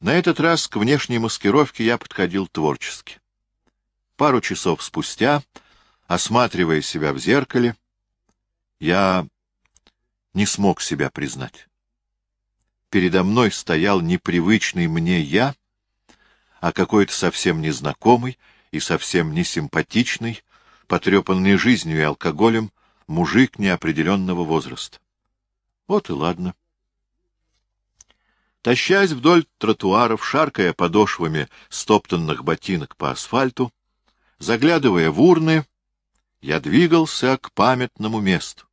На этот раз к внешней маскировке я подходил творчески. Пару часов спустя, осматривая себя в зеркале, я не смог себя признать. Передо мной стоял непривычный мне я, а какой-то совсем незнакомый и совсем несимпатичный, потрепанный жизнью и алкоголем, мужик неопределенного возраста. Вот и ладно. Тащась вдоль тротуаров, шаркая подошвами стоптанных ботинок по асфальту, заглядывая в урны, я двигался к памятному месту.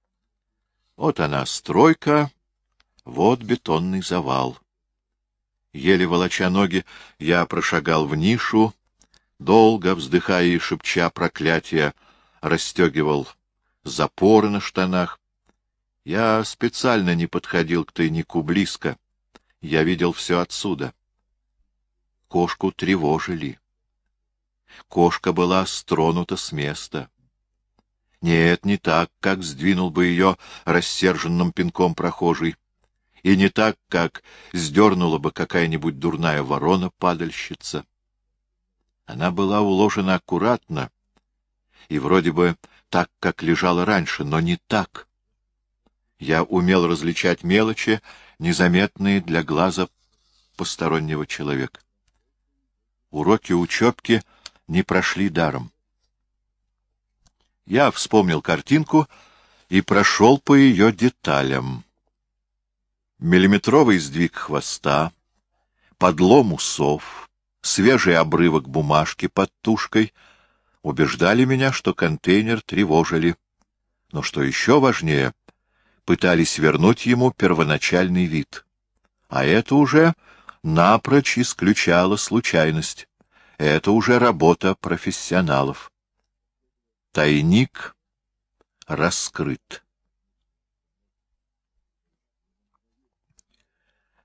Вот она, стройка, вот бетонный завал. Еле волоча ноги, я прошагал в нишу, долго, вздыхая и шепча проклятия, расстегивал запоры на штанах. Я специально не подходил к тайнику близко. Я видел все отсюда. Кошку тревожили. Кошка была стронута с места. Нет, не так, как сдвинул бы ее рассерженным пинком прохожий, и не так, как сдернула бы какая-нибудь дурная ворона-падальщица. Она была уложена аккуратно, и вроде бы так, как лежала раньше, но не так. Я умел различать мелочи, незаметные для глаза постороннего человека. Уроки учебки не прошли даром. Я вспомнил картинку и прошел по ее деталям. Миллиметровый сдвиг хвоста, подлом усов, свежий обрывок бумажки под тушкой убеждали меня, что контейнер тревожили. Но что еще важнее, пытались вернуть ему первоначальный вид. А это уже напрочь исключало случайность. Это уже работа профессионалов. Тайник раскрыт.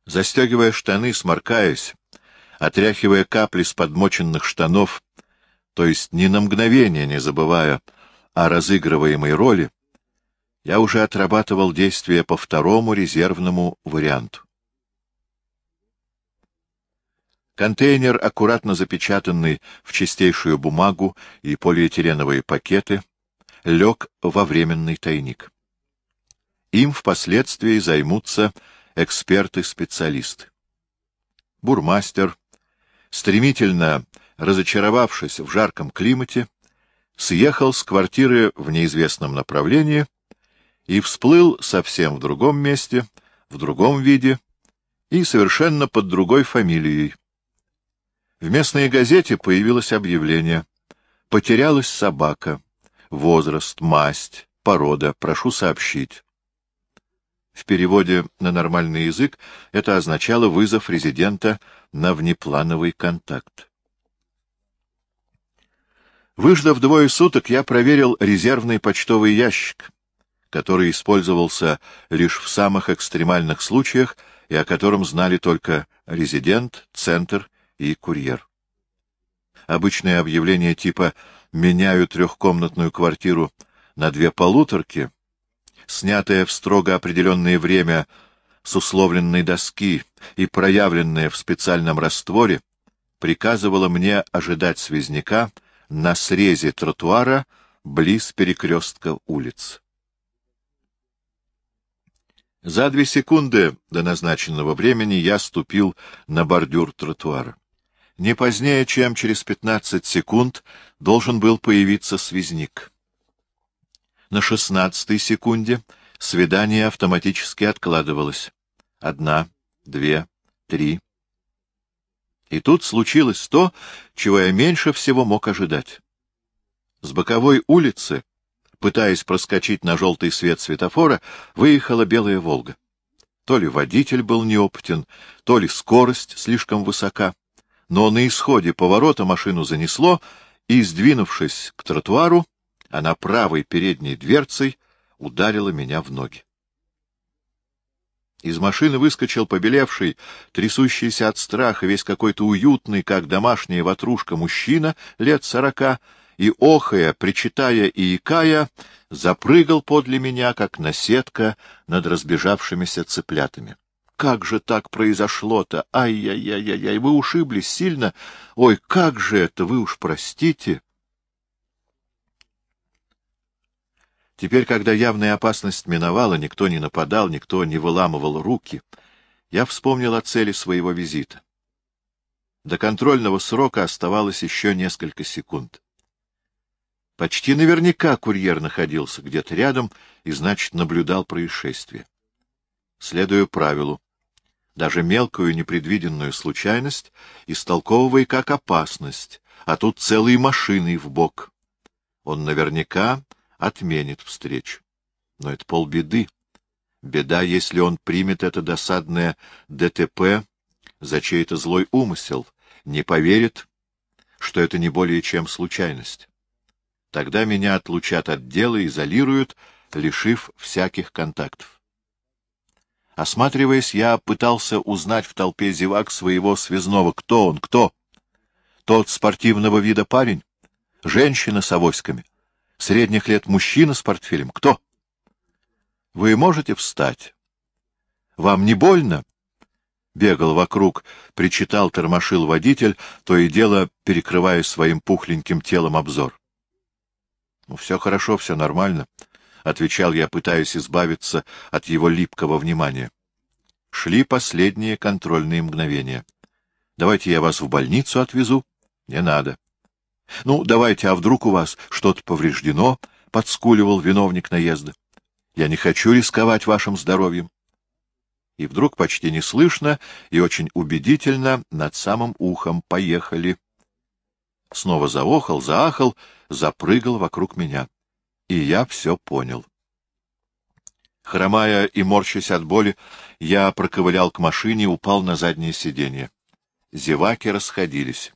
Застегивая штаны, сморкаясь, отряхивая капли с подмоченных штанов, то есть ни на мгновение не забывая о разыгрываемой роли, я уже отрабатывал действия по второму резервному варианту. Контейнер, аккуратно запечатанный в чистейшую бумагу и полиэтиленовые пакеты, лег во временный тайник. Им впоследствии займутся эксперты-специалисты. Бурмастер, стремительно разочаровавшись в жарком климате, съехал с квартиры в неизвестном направлении и всплыл совсем в другом месте, в другом виде и совершенно под другой фамилией. В местной газете появилось объявление. Потерялась собака. Возраст, масть, порода. Прошу сообщить. В переводе на нормальный язык это означало вызов резидента на внеплановый контакт. Выждав двое суток, я проверил резервный почтовый ящик, который использовался лишь в самых экстремальных случаях и о котором знали только резидент, центр и курьер. Обычное объявление типа «меняю трехкомнатную квартиру на две полуторки», снятое в строго определенное время с условленной доски и проявленное в специальном растворе, приказывало мне ожидать связняка на срезе тротуара близ перекрестка улиц. За две секунды до назначенного времени я ступил на бордюр тротуара. Не позднее, чем через пятнадцать секунд, должен был появиться связник. На шестнадцатой секунде свидание автоматически откладывалось. Одна, две, три. И тут случилось то, чего я меньше всего мог ожидать. С боковой улицы пытаясь проскочить на желтый свет светофора, выехала белая «Волга». То ли водитель был неопытен, то ли скорость слишком высока, но на исходе поворота машину занесло, и, сдвинувшись к тротуару, она правой передней дверцей ударила меня в ноги. Из машины выскочил побелевший, трясущийся от страха, весь какой-то уютный, как домашняя ватрушка, мужчина лет сорока, и, охая, причитая и икая, запрыгал подле меня, как наседка над разбежавшимися цыплятами. как же так произошло-то? Ай-яй-яй-яй, вы ушиблись сильно? Ой, как же это, вы уж простите. Теперь, когда явная опасность миновала, никто не нападал, никто не выламывал руки, я вспомнил о цели своего визита. До контрольного срока оставалось еще несколько секунд. Почти наверняка курьер находился где-то рядом и, значит, наблюдал происшествие. Следуя правилу, даже мелкую непредвиденную случайность истолковывай как опасность, а тут целые машины в бок. Он наверняка отменит встречу. Но это полбеды. Беда, если он примет это досадное ДТП за чей-то злой умысел, не поверит, что это не более чем случайность. Тогда меня отлучат от дела, изолируют, лишив всяких контактов. Осматриваясь, я пытался узнать в толпе зевак своего связного. Кто он? Кто? Тот спортивного вида парень? Женщина с авоськами? Средних лет мужчина с портфелем? Кто? Вы можете встать? Вам не больно? Бегал вокруг, причитал, тормошил водитель, то и дело перекрывая своим пухленьким телом обзор. Ну, все хорошо, все нормально. — отвечал я, пытаясь избавиться от его липкого внимания. Шли последние контрольные мгновения. — Давайте я вас в больницу отвезу. — Не надо. — Ну, давайте, а вдруг у вас что-то повреждено? — подскуливал виновник наезда. — Я не хочу рисковать вашим здоровьем. И вдруг почти неслышно и очень убедительно над самым ухом поехали. Снова заохал, заахал, запрыгал вокруг меня и я все понял. Хромая и морщась от боли, я проковылял к машине и упал на заднее сиденье. Зеваки расходились.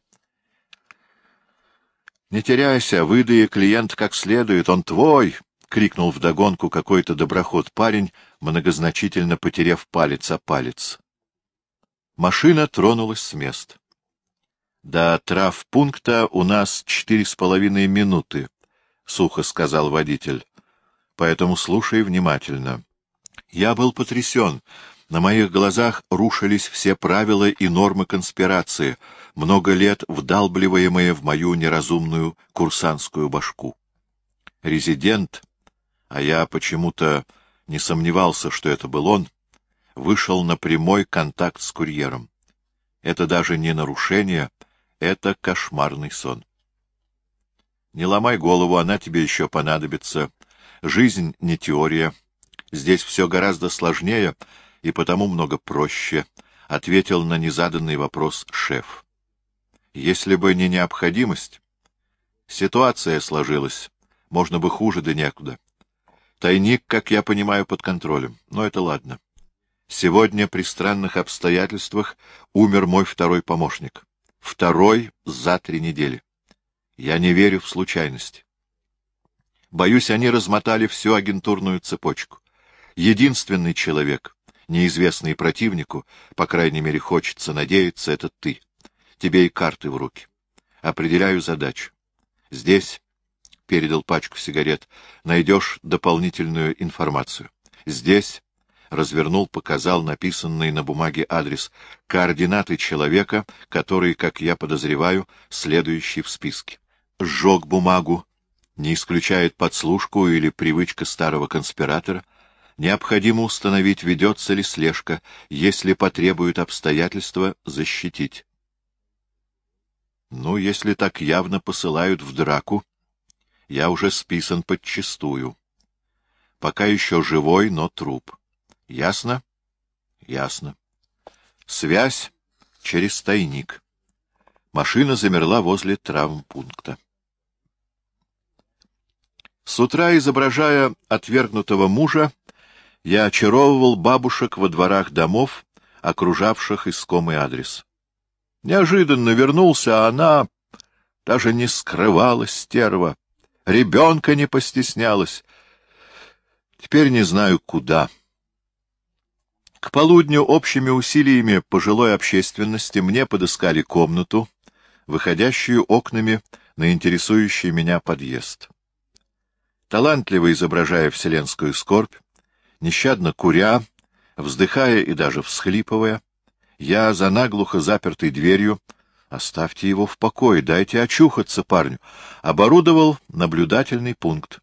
— Не теряйся, выдай клиент как следует, он твой! — крикнул вдогонку какой-то доброход парень, многозначительно потеряв палец о палец. Машина тронулась с места. До травпункта у нас четыре с половиной минуты. — сухо сказал водитель. — Поэтому слушай внимательно. Я был потрясен. На моих глазах рушились все правила и нормы конспирации, много лет вдалбливаемые в мою неразумную курсантскую башку. Резидент, а я почему-то не сомневался, что это был он, вышел на прямой контакт с курьером. Это даже не нарушение, это кошмарный сон. Не ломай голову, она тебе еще понадобится. Жизнь не теория. Здесь все гораздо сложнее и потому много проще, — ответил на незаданный вопрос шеф. Если бы не необходимость, ситуация сложилась, можно бы хуже да некуда. Тайник, как я понимаю, под контролем, но это ладно. Сегодня при странных обстоятельствах умер мой второй помощник. Второй за три недели. Я не верю в случайности. Боюсь, они размотали всю агентурную цепочку. Единственный человек, неизвестный противнику, по крайней мере, хочется надеяться, это ты. Тебе и карты в руки. Определяю задачу. Здесь, — передал пачку сигарет, — найдешь дополнительную информацию. Здесь, — развернул, показал написанный на бумаге адрес, — координаты человека, который, как я подозреваю, следующий в списке сжег бумагу, не исключает подслушку или привычка старого конспиратора, необходимо установить, ведется ли слежка, если потребуют обстоятельства, защитить. Ну, если так явно посылают в драку, я уже списан подчистую. Пока еще живой, но труп. Ясно? Ясно. Связь через тайник. Машина замерла возле травмпункта. С утра, изображая отвергнутого мужа, я очаровывал бабушек во дворах домов, окружавших искомый адрес. Неожиданно вернулся, а она даже не скрывалась, стерва, ребенка не постеснялась. Теперь не знаю, куда. К полудню общими усилиями пожилой общественности мне подыскали комнату, выходящую окнами на интересующий меня подъезд талантливо изображая вселенскую скорбь, нещадно куря, Вздыхая и даже всхлипывая, я за наглухо запертой дверью Оставьте его в покое, дайте очухаться парню. Оборудовал наблюдательный пункт.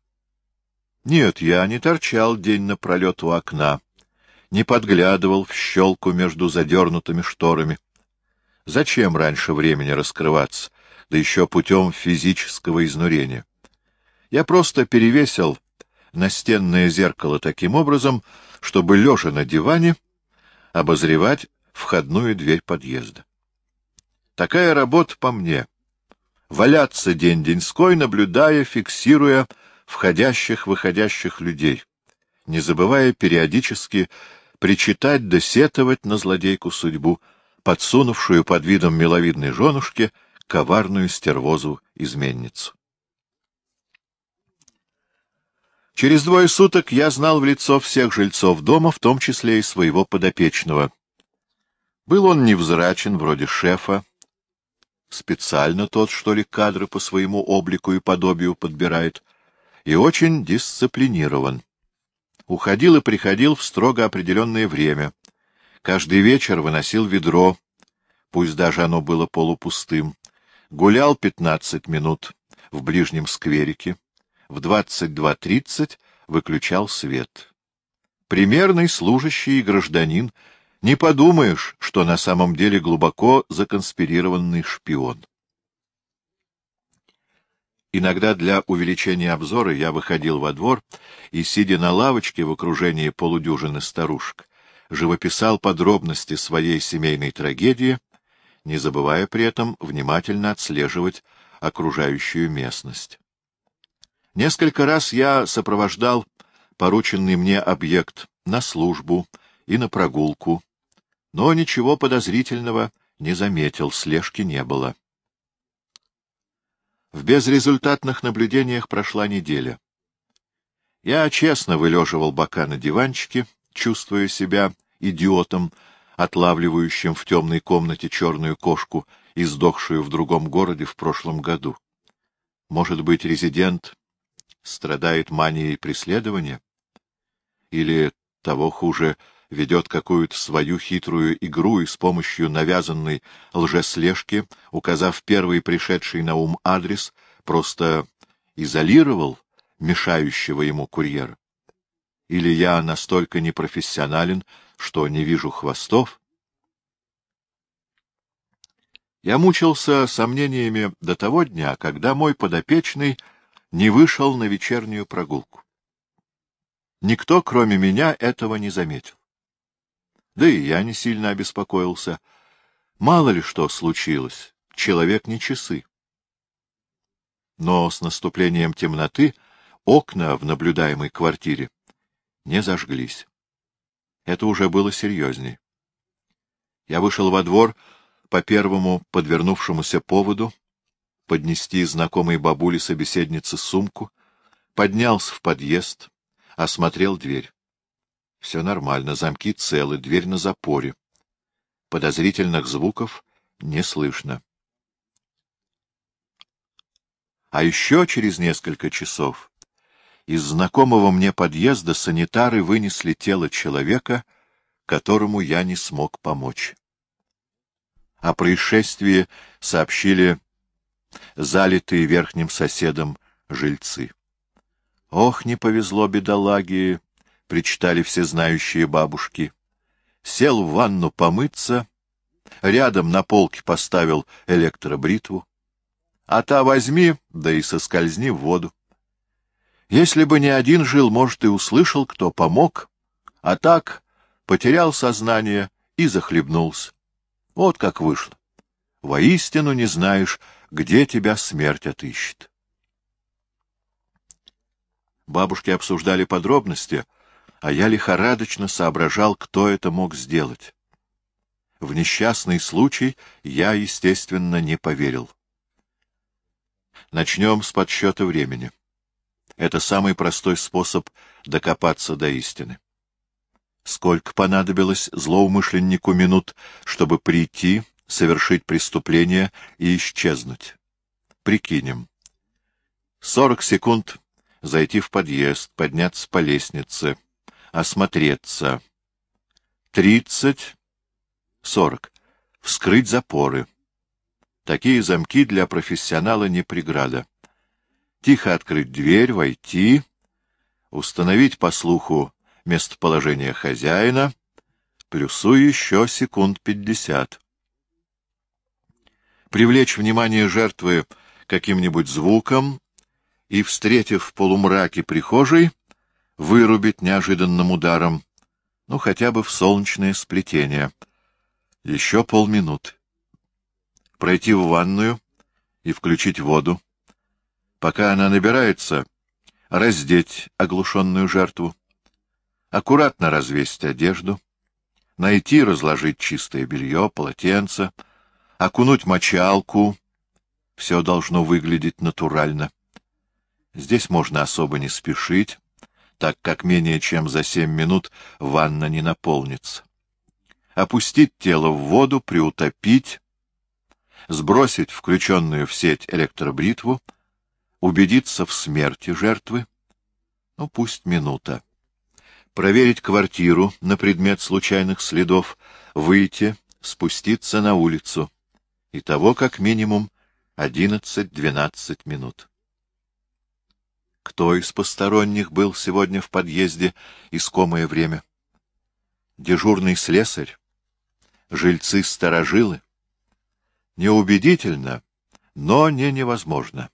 Нет, я не торчал день напролет у окна, не подглядывал в щелку между задернутыми шторами. Зачем раньше времени раскрываться, да еще путем физического изнурения? Я просто перевесил настенное зеркало таким образом, чтобы, лежа на диване, обозревать входную дверь подъезда. Такая работа по мне. Валяться день-деньской, наблюдая, фиксируя входящих-выходящих людей, не забывая периодически причитать да сетовать на злодейку судьбу, подсунувшую под видом миловидной женушки коварную стервозу-изменницу. Через двое суток я знал в лицо всех жильцов дома, в том числе и своего подопечного. Был он невзрачен, вроде шефа, специально тот, что ли, кадры по своему облику и подобию подбирает, и очень дисциплинирован. Уходил и приходил в строго определенное время. Каждый вечер выносил ведро, пусть даже оно было полупустым, гулял пятнадцать минут в ближнем скверике, в двадцать два тридцать выключал свет. Примерный служащий и гражданин — не подумаешь, что на самом деле глубоко законспирированный шпион. Иногда для увеличения обзора я выходил во двор и, сидя на лавочке в окружении полудюжины старушек, живописал подробности своей семейной трагедии, не забывая при этом внимательно отслеживать окружающую местность. Несколько раз я сопровождал порученный мне объект на службу и на прогулку, но ничего подозрительного не заметил, слежки не было. В безрезультатных наблюдениях прошла неделя. Я честно вылеживал бока на диванчике, чувствуя себя идиотом, отлавливающим в темной комнате черную кошку, издохшую в другом городе в прошлом году. Может быть, резидент страдает манией преследования? Или, того хуже, ведет какую-то свою хитрую игру и с помощью навязанной лжеслежки, указав первый пришедший на ум адрес, просто изолировал мешающего ему курьера? Или я настолько непрофессионален, что не вижу хвостов? Я мучился сомнениями до того дня, когда мой подопечный не вышел на вечернюю прогулку. Никто, кроме меня, этого не заметил. Да и я не сильно обеспокоился. Мало ли что случилось, человек не часы. Но с наступлением темноты окна в наблюдаемой квартире не зажглись. Это уже было серьезней. Я вышел во двор по первому подвернувшемуся поводу, поднести знакомой бабуле собеседнице сумку, поднялся в подъезд, осмотрел дверь. Все нормально, замки целы, дверь на запоре. Подозрительных звуков не слышно. А еще через несколько часов из знакомого мне подъезда санитары вынесли тело человека, которому я не смог помочь. О происшествии сообщили залитые верхним соседом жильцы. Ох, не повезло бедолаге, — причитали всезнающие бабушки. Сел в ванну помыться, рядом на полке поставил электробритву. А та возьми, да и соскользни в воду. Если бы не один жил, может, и услышал, кто помог, а так потерял сознание и захлебнулся. Вот как вышло. Воистину не знаешь, где тебя смерть отыщет. Бабушки обсуждали подробности — а я лихорадочно соображал, кто это мог сделать. В несчастный случай я, естественно, не поверил. Начнем с подсчета времени. Это самый простой способ докопаться до истины. Сколько понадобилось злоумышленнику минут, чтобы прийти, совершить преступление и исчезнуть? Прикинем. Сорок секунд зайти в подъезд, подняться по лестнице — осмотреться. тридцать, сорок. Вскрыть запоры. Такие замки для профессионала не преграда. Тихо открыть дверь, войти, установить по слуху местоположение хозяина, плюсу еще секунд пятьдесят. Привлечь внимание жертвы каким-нибудь звуком и, встретив в полумраке прихожей, вырубить неожиданным ударом, ну, хотя бы в солнечное сплетение. Еще полминуты. Пройти в ванную и включить воду. Пока она набирается, раздеть оглушенную жертву. Аккуратно развесить одежду. Найти, разложить чистое белье, полотенце. Окунуть мочалку. Все должно выглядеть натурально. Здесь можно особо не спешить так как менее чем за семь минут ванна не наполнится. Опустить тело в воду, приутопить, сбросить включенную в сеть электробритву, убедиться в смерти жертвы, ну пусть минута, проверить квартиру на предмет случайных следов, выйти, спуститься на улицу. и того как минимум одиннадцать-двенадцать минут. Кто из посторонних был сегодня в подъезде искомое время? Дежурный слесарь? Жильцы-старожилы? Неубедительно, но не невозможно.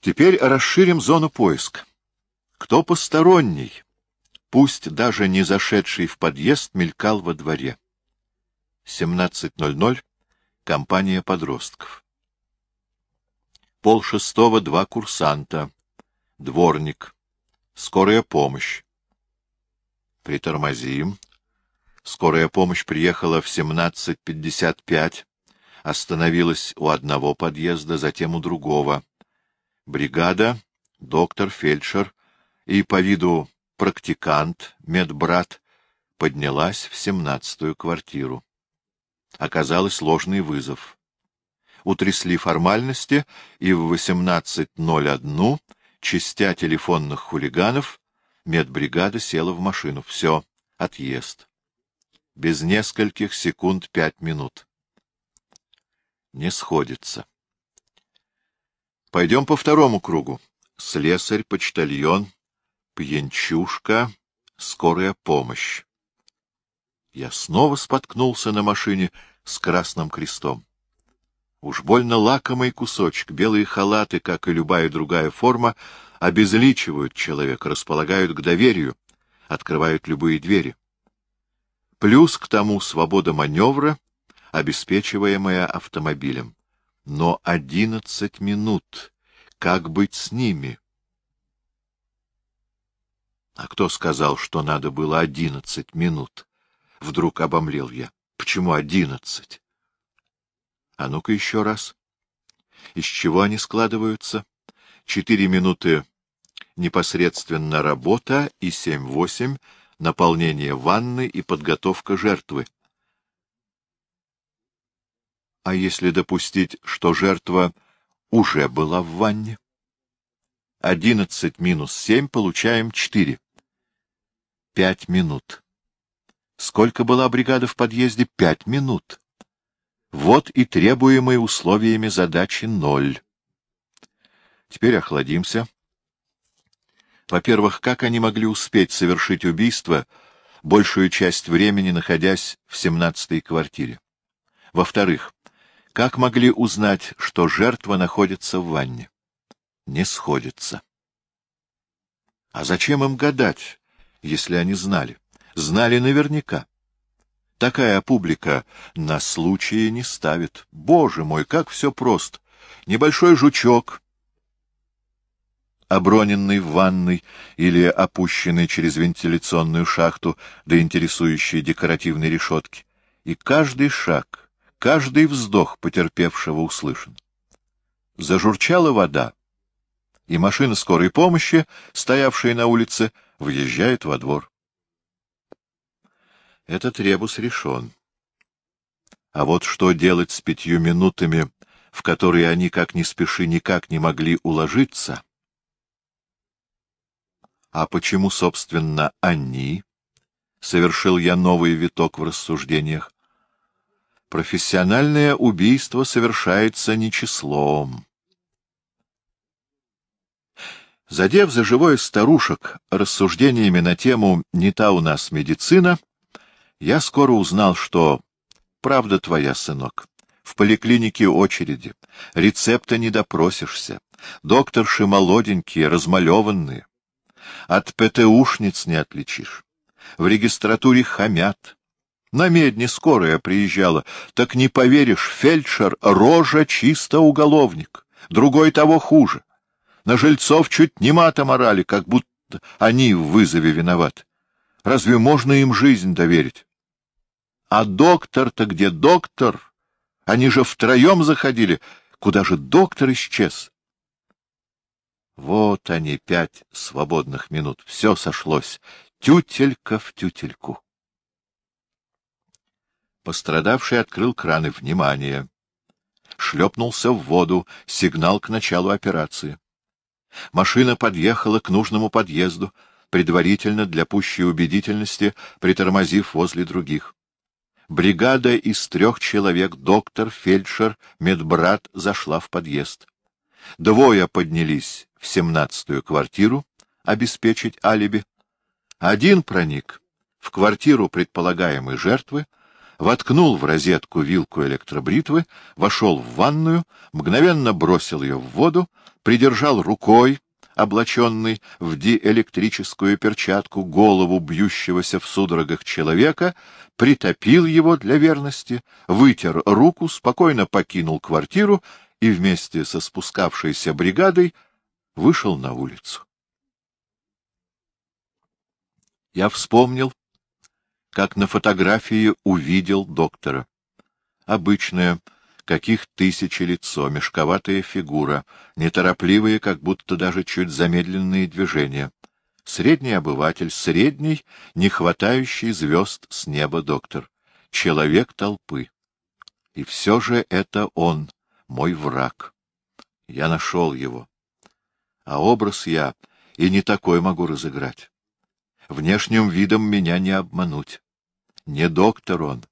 Теперь расширим зону поиска. Кто посторонний, пусть даже не зашедший в подъезд, мелькал во дворе. 17.00. Компания подростков полшестого два курсанта, дворник, скорая помощь. Притормозим. Скорая помощь приехала в 17.55, остановилась у одного подъезда, затем у другого. Бригада, доктор, фельдшер и по виду практикант, медбрат, поднялась в семнадцатую квартиру. Оказалось ложный вызов утрясли формальности, и в 18.01, частя телефонных хулиганов, медбригада села в машину. Все, отъезд. Без нескольких секунд пять минут. Не сходится. Пойдем по второму кругу. Слесарь, почтальон, пьянчушка, скорая помощь. Я снова споткнулся на машине с красным крестом. Уж больно лакомый кусочек, белые халаты, как и любая другая форма, обезличивают человека, располагают к доверию, открывают любые двери. Плюс к тому свобода маневра, обеспечиваемая автомобилем. Но одиннадцать минут. Как быть с ними? А кто сказал, что надо было одиннадцать минут? Вдруг обомлел я. Почему одиннадцать? А ну-ка еще раз. Из чего они складываются? Четыре минуты непосредственно работа и семь-восемь наполнение ванны и подготовка жертвы. А если допустить, что жертва уже была в ванне? Одиннадцать минус семь получаем четыре. Пять минут. Сколько была бригада в подъезде? Пять минут. Вот и требуемые условиями задачи ноль. Теперь охладимся. Во-первых, как они могли успеть совершить убийство, большую часть времени находясь в семнадцатой квартире? Во-вторых, как могли узнать, что жертва находится в ванне? Не сходится. А зачем им гадать, если они знали? Знали наверняка. Такая публика на случаи не ставит. Боже мой, как все просто! Небольшой жучок, оброненный в ванной или опущенный через вентиляционную шахту до интересующей декоративной решетки. И каждый шаг, каждый вздох потерпевшего услышан. Зажурчала вода, и машина скорой помощи, стоявшая на улице, въезжает во двор. Этот ребус решен. А вот что делать с пятью минутами, в которые они, как ни спеши, никак не могли уложиться? А почему, собственно, они? совершил я новый виток в рассуждениях. Профессиональное убийство совершается не числом. Задев за живое старушек рассуждениями на тему «Не та у нас медицина», я скоро узнал, что правда твоя, сынок. В поликлинике очереди, рецепта не допросишься, докторши молоденькие, размалеванные. От ПТУшниц не отличишь. В регистратуре хамят. На медне скорая приезжала, так не поверишь, фельдшер — рожа чисто уголовник, другой того хуже. На жильцов чуть не матом орали, как будто они в вызове виноваты. Разве можно им жизнь доверить? А доктор-то где доктор? Они же втроем заходили. Куда же доктор исчез? Вот они, пять свободных минут. Все сошлось. Тютелька в тютельку. Пострадавший открыл краны. Внимание! Шлепнулся в воду. Сигнал к началу операции. Машина подъехала к нужному подъезду, предварительно для пущей убедительности, притормозив возле других. Бригада из трех человек, доктор, фельдшер, медбрат, зашла в подъезд. Двое поднялись в семнадцатую квартиру, обеспечить алиби. Один проник в квартиру предполагаемой жертвы, воткнул в розетку вилку электробритвы, вошел в ванную, мгновенно бросил ее в воду, придержал рукой, облаченный в диэлектрическую перчатку, голову бьющегося в судорогах человека, притопил его для верности, вытер руку, спокойно покинул квартиру и вместе со спускавшейся бригадой вышел на улицу. Я вспомнил, как на фотографии увидел доктора. Обычное, каких тысячи лицо, мешковатая фигура, неторопливые, как будто даже чуть замедленные движения. Средний обыватель, средний, не хватающий звезд с неба доктор. Человек толпы. И все же это он, мой враг. Я нашел его. А образ я и не такой могу разыграть. Внешним видом меня не обмануть. Не доктор он,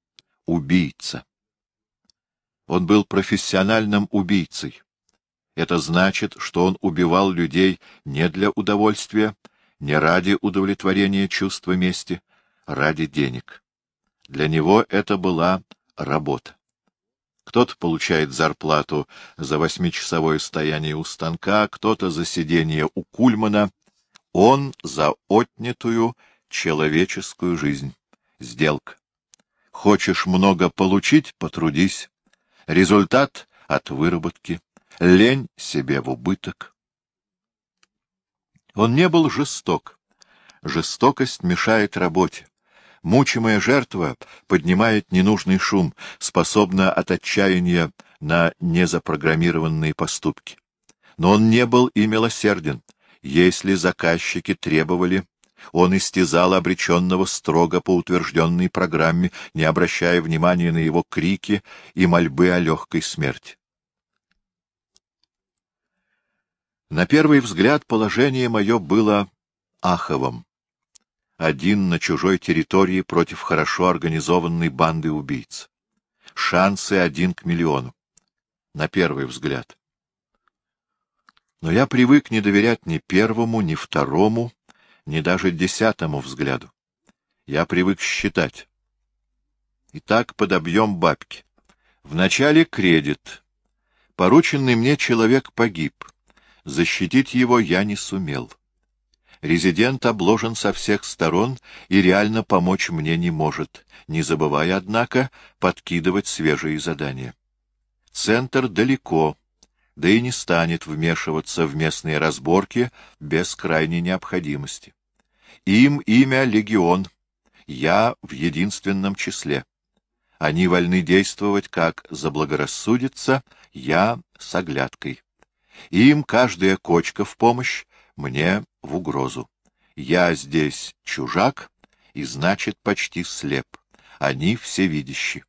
убийца. Он был профессиональным убийцей. Это значит, что он убивал людей не для удовольствия, не ради удовлетворения чувства мести, ради денег. Для него это была работа. Кто-то получает зарплату за восьмичасовое стояние у станка, кто-то за сидение у Кульмана, он за отнятую человеческую жизнь. Сделка. Хочешь много получить — потрудись. Результат — от выработки. Лень себе в убыток. Он не был жесток. Жестокость мешает работе. Мучимая жертва поднимает ненужный шум, способна от отчаяния на незапрограммированные поступки. Но он не был и милосерден. Если заказчики требовали он истязал обреченного строго по утвержденной программе, не обращая внимания на его крики и мольбы о легкой смерти. На первый взгляд положение мое было аховым. Один на чужой территории против хорошо организованной банды убийц. Шансы один к миллиону. На первый взгляд. Но я привык не доверять ни первому, ни второму, ни даже десятому взгляду. Я привык считать. Итак, подобьем бабки. Вначале кредит. Порученный мне человек погиб. Защитить его я не сумел. Резидент обложен со всех сторон и реально помочь мне не может, не забывая, однако, подкидывать свежие задания. Центр далеко, да и не станет вмешиваться в местные разборки без крайней необходимости. Им имя легион, я в единственном числе. Они вольны действовать, как заблагорассудится, я с оглядкой. Им каждая кочка в помощь, мне в угрозу. Я здесь чужак и, значит, почти слеп. Они всевидящи.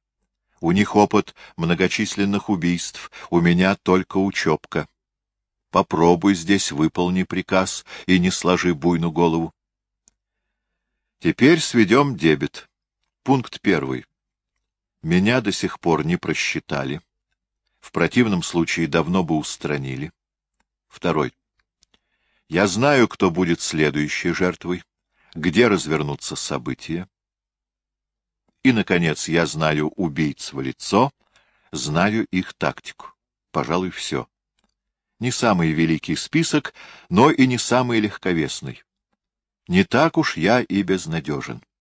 У них опыт многочисленных убийств, у меня только учебка. Попробуй здесь выполни приказ и не сложи буйну голову. Теперь сведем дебет. Пункт первый. Меня до сих пор не просчитали. В противном случае давно бы устранили. Второй. Я знаю, кто будет следующей жертвой, где развернутся события. И, наконец, я знаю убийц в лицо, знаю их тактику. Пожалуй, все. Не самый великий список, но и не самый легковесный. Не так уж я и безнадежен.